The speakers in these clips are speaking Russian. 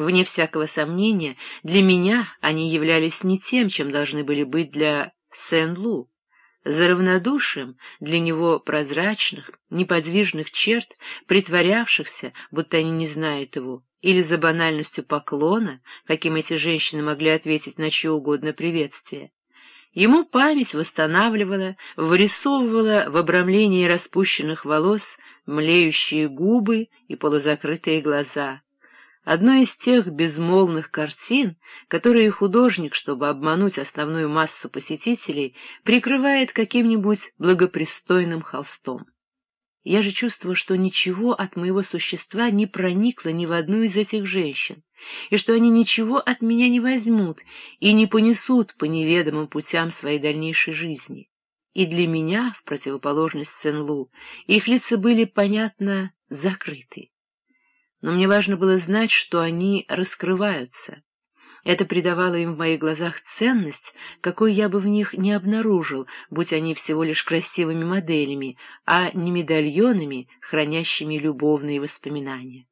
Вне всякого сомнения, для меня они являлись не тем, чем должны были быть для Сен-Лу. За равнодушием для него прозрачных, неподвижных черт, притворявшихся, будто они не знают его, или за банальностью поклона, каким эти женщины могли ответить на чье угодно приветствие. Ему память восстанавливала, вырисовывала в обрамлении распущенных волос млеющие губы и полузакрытые глаза. Одно из тех безмолвных картин, которые художник, чтобы обмануть основную массу посетителей, прикрывает каким-нибудь благопристойным холстом. Я же чувствовал, что ничего от моего существа не проникло ни в одну из этих женщин, и что они ничего от меня не возьмут и не понесут по неведомым путям своей дальнейшей жизни. И для меня, в противоположность Сен-Лу, их лица были, понятно, закрыты. Но мне важно было знать, что они раскрываются, это придавало им в моих глазах ценность, какой я бы в них не обнаружил, будь они всего лишь красивыми моделями, а не медальонами, хранящими любовные воспоминания.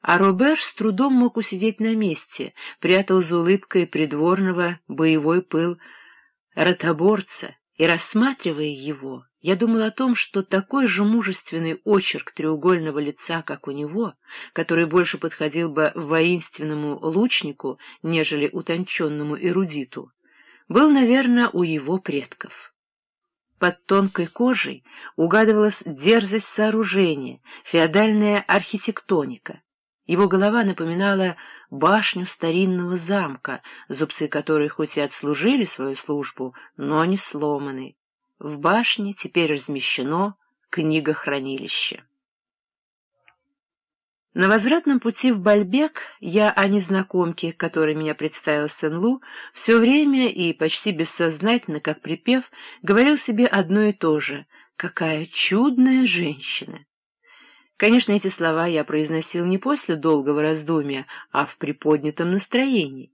А Робер с трудом мог усидеть на месте, прятал за улыбкой придворного боевой пыл ротоборца, и, рассматривая его, я думал о том, что такой же мужественный очерк треугольного лица, как у него, который больше подходил бы воинственному лучнику, нежели утонченному эрудиту, был, наверное, у его предков. Под тонкой кожей угадывалась дерзость сооружения, феодальная архитектоника. Его голова напоминала башню старинного замка, зубцы которой хоть и отслужили свою службу, но не сломаны. В башне теперь размещено книгохранилище. На возвратном пути в Бальбек я о незнакомке, которой меня представил Сен-Лу, все время и почти бессознательно, как припев, говорил себе одно и то же — «Какая чудная женщина!» Конечно, эти слова я произносил не после долгого раздумья, а в приподнятом настроении.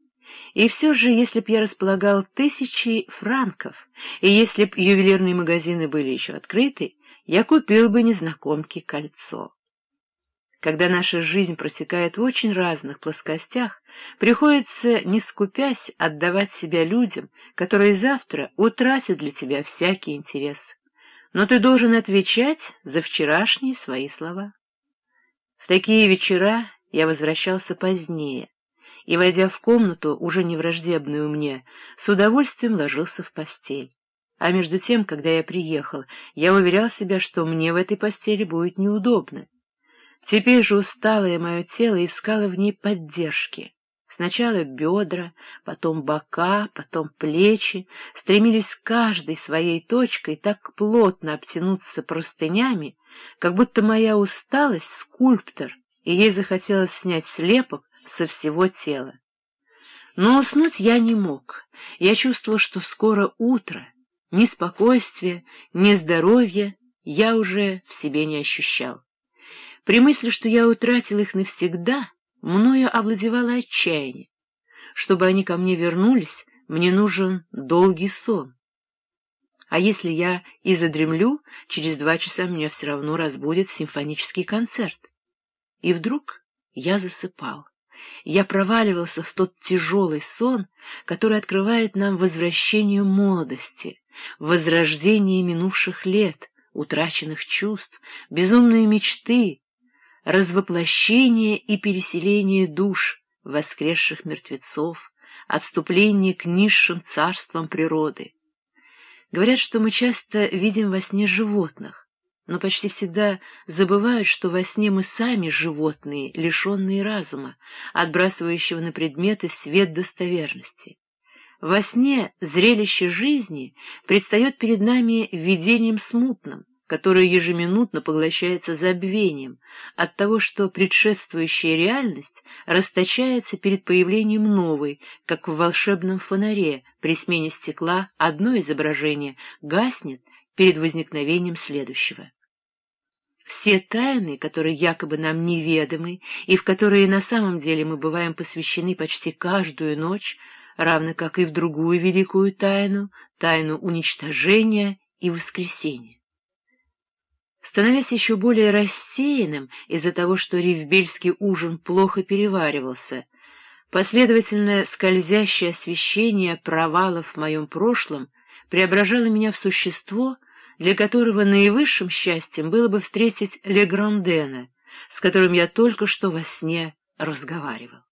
И все же, если б я располагал тысячи франков, и если б ювелирные магазины были еще открыты, я купил бы незнакомке кольцо. Когда наша жизнь протекает в очень разных плоскостях, приходится, не скупясь, отдавать себя людям, которые завтра утратят для тебя всякий интерес но ты должен отвечать за вчерашние свои слова. В такие вечера я возвращался позднее, и, войдя в комнату, уже не враждебную мне, с удовольствием ложился в постель. А между тем, когда я приехал, я уверял себя, что мне в этой постели будет неудобно. Теперь же усталое мое тело искало в ней поддержки. Сначала бедра, потом бока, потом плечи стремились каждой своей точкой так плотно обтянуться простынями, как будто моя усталость — скульптор, и ей захотелось снять слепок со всего тела. Но уснуть я не мог. Я чувствовал, что скоро утро. Ни спокойствия, ни здоровья я уже в себе не ощущал. При мысли, что я утратил их навсегда — мною овладевало отчаяние. Чтобы они ко мне вернулись, мне нужен долгий сон. А если я и задремлю, через два часа меня все равно разбудит симфонический концерт. И вдруг я засыпал. Я проваливался в тот тяжелый сон, который открывает нам возвращение молодости, возрождение минувших лет, утраченных чувств, безумные мечты, развоплощение и переселение душ, воскресших мертвецов, отступление к низшим царствам природы. Говорят, что мы часто видим во сне животных, но почти всегда забывают, что во сне мы сами животные, лишенные разума, отбрасывающего на предметы свет достоверности. Во сне зрелище жизни предстает перед нами видением смутным, которое ежеминутно поглощается забвением от того, что предшествующая реальность расточается перед появлением новой, как в волшебном фонаре при смене стекла одно изображение гаснет перед возникновением следующего. Все тайны, которые якобы нам неведомы и в которые на самом деле мы бываем посвящены почти каждую ночь, равно как и в другую великую тайну, тайну уничтожения и воскресения. становясь еще более рассеянным из-за того, что ривбельский ужин плохо переваривался. Последовательное скользящее освещение провалов в моем прошлом преображало меня в существо, для которого наивысшим счастьем было бы встретить Леграндена, с которым я только что во сне разговаривал.